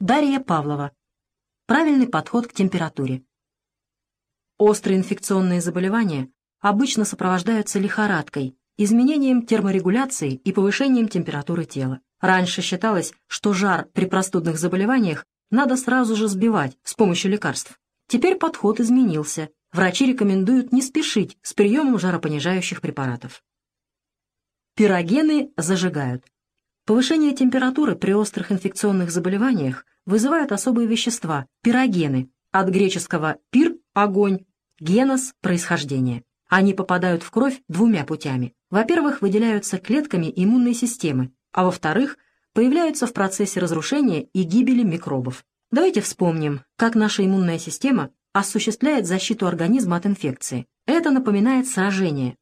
Дарья Павлова. Правильный подход к температуре. Острые инфекционные заболевания обычно сопровождаются лихорадкой, изменением терморегуляции и повышением температуры тела. Раньше считалось, что жар при простудных заболеваниях надо сразу же сбивать с помощью лекарств. Теперь подход изменился. Врачи рекомендуют не спешить с приемом жаропонижающих препаратов. Пирогены зажигают. Повышение температуры при острых инфекционных заболеваниях вызывают особые вещества – пирогены, от греческого «пир» – огонь, генос – происхождение. Они попадают в кровь двумя путями. Во-первых, выделяются клетками иммунной системы, а во-вторых, появляются в процессе разрушения и гибели микробов. Давайте вспомним, как наша иммунная система осуществляет защиту организма от инфекции. Это напоминает сражение.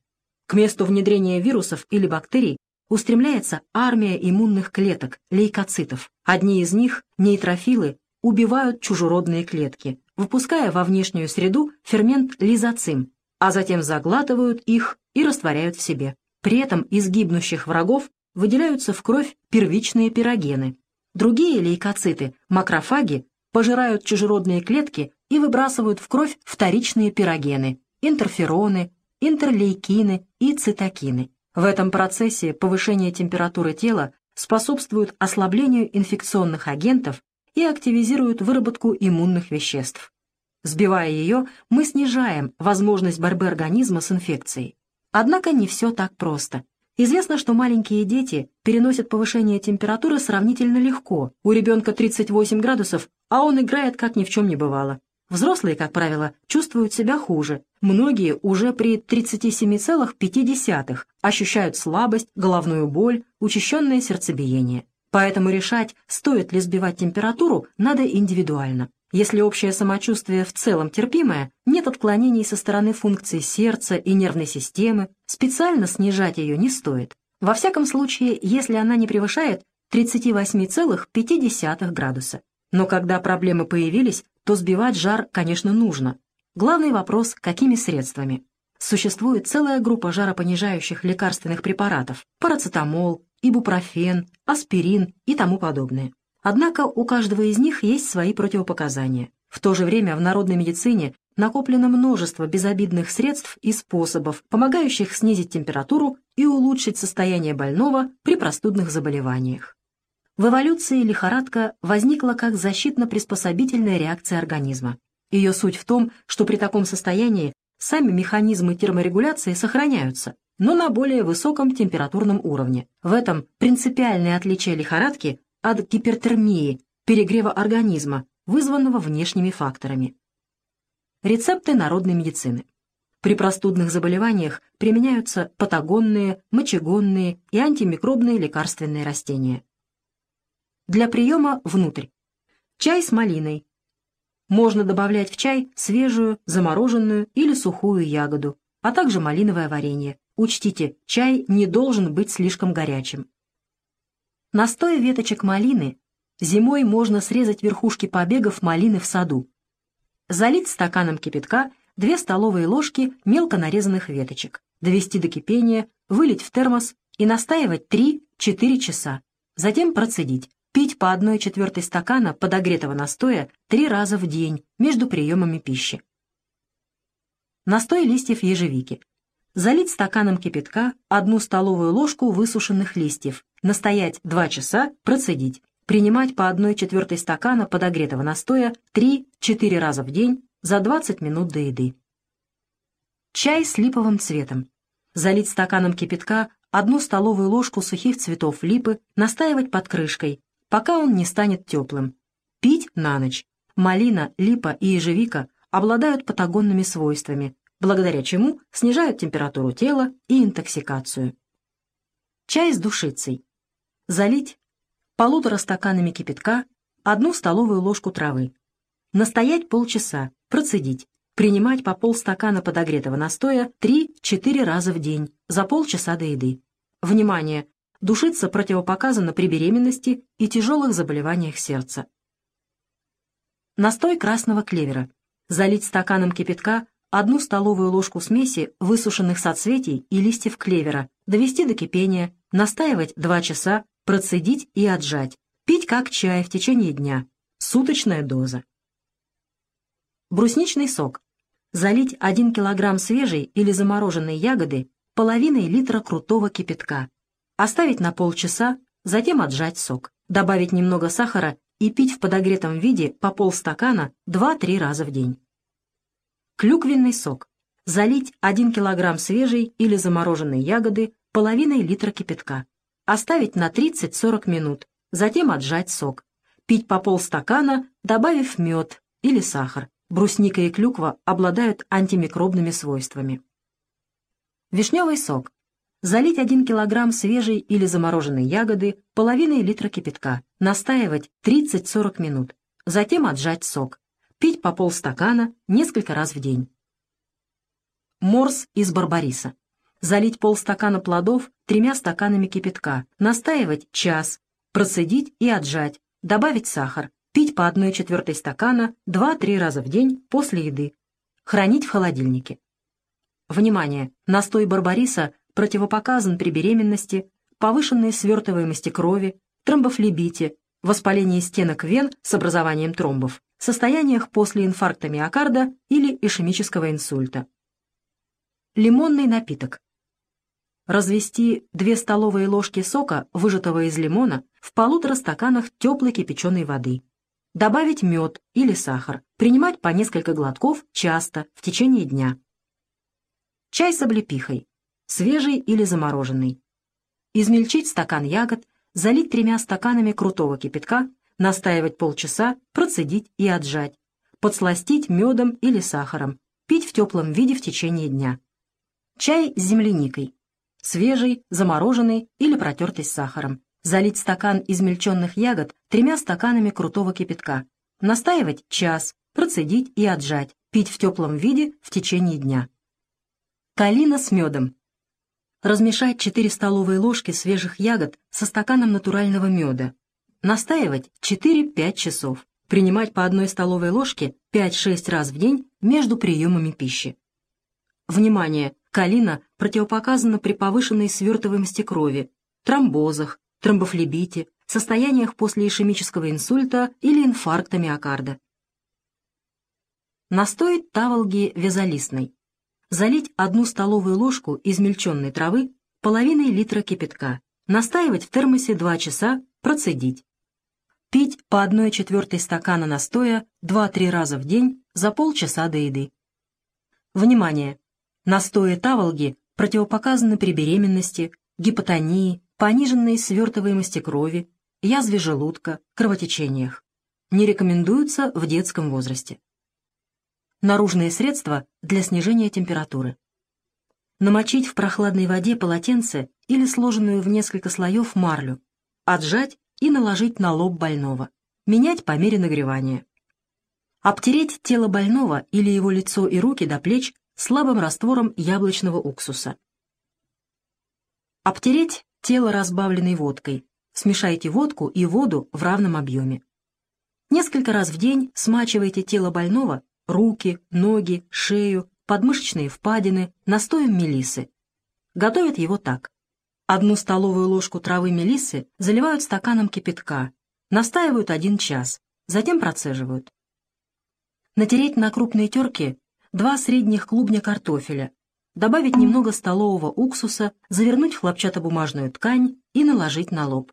К месту внедрения вирусов или бактерий устремляется армия иммунных клеток, лейкоцитов. Одни из них, нейтрофилы, убивают чужеродные клетки, выпуская во внешнюю среду фермент лизоцим, а затем заглатывают их и растворяют в себе. При этом из гибнущих врагов выделяются в кровь первичные пирогены. Другие лейкоциты, макрофаги, пожирают чужеродные клетки и выбрасывают в кровь вторичные пирогены, интерфероны, интерлейкины и цитокины. В этом процессе повышение температуры тела способствует ослаблению инфекционных агентов и активизирует выработку иммунных веществ. Сбивая ее, мы снижаем возможность борьбы организма с инфекцией. Однако не все так просто. Известно, что маленькие дети переносят повышение температуры сравнительно легко. У ребенка 38 градусов, а он играет, как ни в чем не бывало. Взрослые, как правило, чувствуют себя хуже. Многие уже при 37,5 ощущают слабость, головную боль, учащенное сердцебиение. Поэтому решать, стоит ли сбивать температуру, надо индивидуально. Если общее самочувствие в целом терпимое, нет отклонений со стороны функций сердца и нервной системы, специально снижать ее не стоит. Во всяком случае, если она не превышает 38,5 градуса. Но когда проблемы появились, то сбивать жар, конечно, нужно. Главный вопрос – какими средствами? Существует целая группа жаропонижающих лекарственных препаратов – парацетамол, ибупрофен, аспирин и тому подобное. Однако у каждого из них есть свои противопоказания. В то же время в народной медицине накоплено множество безобидных средств и способов, помогающих снизить температуру и улучшить состояние больного при простудных заболеваниях. В эволюции лихорадка возникла как защитно-приспособительная реакция организма. Ее суть в том, что при таком состоянии сами механизмы терморегуляции сохраняются, но на более высоком температурном уровне. В этом принципиальное отличие лихорадки от гипертермии, перегрева организма, вызванного внешними факторами. Рецепты народной медицины. При простудных заболеваниях применяются патагонные, мочегонные и антимикробные лекарственные растения. Для приема внутрь. Чай с малиной. Можно добавлять в чай свежую, замороженную или сухую ягоду, а также малиновое варенье. Учтите, чай не должен быть слишком горячим. Настой веточек малины. Зимой можно срезать верхушки побегов малины в саду. Залить стаканом кипятка 2 столовые ложки мелко нарезанных веточек, довести до кипения, вылить в термос и настаивать 3-4 часа. Затем процедить. Пить по 1 четвертой стакана подогретого настоя три раза в день между приемами пищи. Настой листьев ежевики. Залить стаканом кипятка одну столовую ложку высушенных листьев, настоять 2 часа, процедить. Принимать по 1 четвертой стакана подогретого настоя 3-4 раза в день за 20 минут до еды. Чай с липовым цветом. Залить стаканом кипятка одну столовую ложку сухих цветов липы, настаивать под крышкой, пока он не станет теплым. Пить на ночь. Малина, липа и ежевика обладают патагонными свойствами, благодаря чему снижают температуру тела и интоксикацию. Чай с душицей. Залить полутора стаканами кипятка одну столовую ложку травы. Настоять полчаса, процедить. Принимать по полстакана подогретого настоя 3-4 раза в день за полчаса до еды. Внимание! Душиться противопоказано при беременности и тяжелых заболеваниях сердца. Настой красного клевера. Залить стаканом кипятка одну столовую ложку смеси высушенных соцветий и листьев клевера, довести до кипения, настаивать 2 часа, процедить и отжать. Пить как чай в течение дня. Суточная доза. Брусничный сок. Залить 1 кг свежей или замороженной ягоды половиной литра крутого кипятка. Оставить на полчаса, затем отжать сок. Добавить немного сахара и пить в подогретом виде по полстакана 2-3 раза в день. Клюквенный сок. Залить 1 кг свежей или замороженной ягоды половиной литра кипятка. Оставить на 30-40 минут, затем отжать сок. Пить по полстакана, добавив мед или сахар. Брусника и клюква обладают антимикробными свойствами. Вишневый сок. Залить 1 кг свежей или замороженной ягоды половиной литра кипятка. Настаивать 30-40 минут. Затем отжать сок. Пить по полстакана несколько раз в день. Морс из барбариса. Залить полстакана плодов тремя стаканами кипятка. Настаивать час. Процедить и отжать. Добавить сахар. Пить по 1 четвертой стакана 2-3 раза в день после еды. Хранить в холодильнике. Внимание! Настой барбариса противопоказан при беременности, повышенной свертываемости крови, тромбофлебите, воспалении стенок вен с образованием тромбов, состояниях после инфаркта миокарда или ишемического инсульта. Лимонный напиток. Развести 2 столовые ложки сока, выжатого из лимона, в полутора стаканах теплой кипяченой воды. Добавить мед или сахар. Принимать по несколько глотков часто, в течение дня. Чай с облепихой. Свежий или замороженный. Измельчить стакан ягод, залить тремя стаканами крутого кипятка, настаивать полчаса, процедить и отжать. Подсластить медом или сахаром. Пить в теплом виде в течение дня. Чай с земляникой. Свежий, замороженный или протертый с сахаром. Залить стакан измельченных ягод тремя стаканами крутого кипятка. Настаивать час, процедить и отжать. Пить в теплом виде в течение дня. Калина с медом. Размешать 4 столовые ложки свежих ягод со стаканом натурального меда. Настаивать 4-5 часов. Принимать по одной столовой ложке 5-6 раз в день между приемами пищи. Внимание! Калина противопоказана при повышенной свертываемости крови, тромбозах, тромбофлебите, состояниях после ишемического инсульта или инфаркта миокарда. Настой таволги вязолистной. Залить одну столовую ложку измельченной травы половиной литра кипятка. Настаивать в термосе 2 часа, процедить. Пить по 1 четвертой стакана настоя 2-3 раза в день за полчаса до еды. Внимание! Настои таволги противопоказаны при беременности, гипотонии, пониженной свертываемости крови, язве желудка, кровотечениях. Не рекомендуются в детском возрасте. Наружные средства для снижения температуры. Намочить в прохладной воде полотенце или сложенную в несколько слоев марлю, отжать и наложить на лоб больного. Менять по мере нагревания. Обтереть тело больного или его лицо и руки до плеч слабым раствором яблочного уксуса. Обтереть тело разбавленной водкой. Смешайте водку и воду в равном объеме. Несколько раз в день смачивайте тело больного, руки, ноги, шею, подмышечные впадины настоем мелисы. Готовят его так. Одну столовую ложку травы мелисы заливают стаканом кипятка, настаивают один час, затем процеживают. Натереть на крупной терке два средних клубня картофеля, добавить немного столового уксуса, завернуть в хлопчатобумажную ткань и наложить на лоб.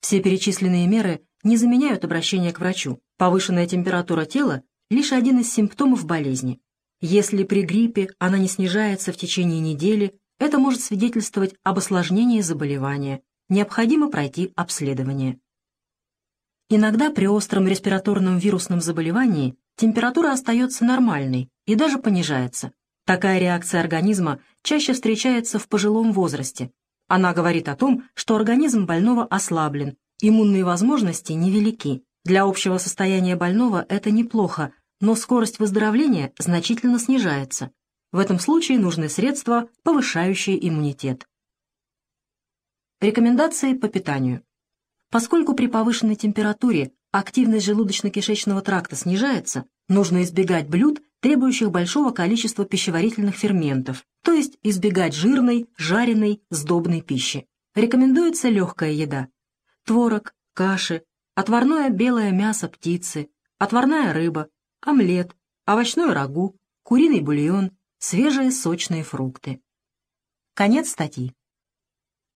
Все перечисленные меры не заменяют обращение к врачу. Повышенная температура тела – лишь один из симптомов болезни. Если при гриппе она не снижается в течение недели, это может свидетельствовать об осложнении заболевания. Необходимо пройти обследование. Иногда при остром респираторном вирусном заболевании температура остается нормальной и даже понижается. Такая реакция организма чаще встречается в пожилом возрасте. Она говорит о том, что организм больного ослаблен, иммунные возможности невелики. Для общего состояния больного это неплохо, но скорость выздоровления значительно снижается. В этом случае нужны средства, повышающие иммунитет. Рекомендации по питанию. Поскольку при повышенной температуре активность желудочно-кишечного тракта снижается, нужно избегать блюд, требующих большого количества пищеварительных ферментов, то есть избегать жирной, жареной, сдобной пищи. Рекомендуется легкая еда. Творог, каши, отварное белое мясо птицы, отварная рыба, омлет, овощной рагу, куриный бульон, свежие сочные фрукты. Конец статьи.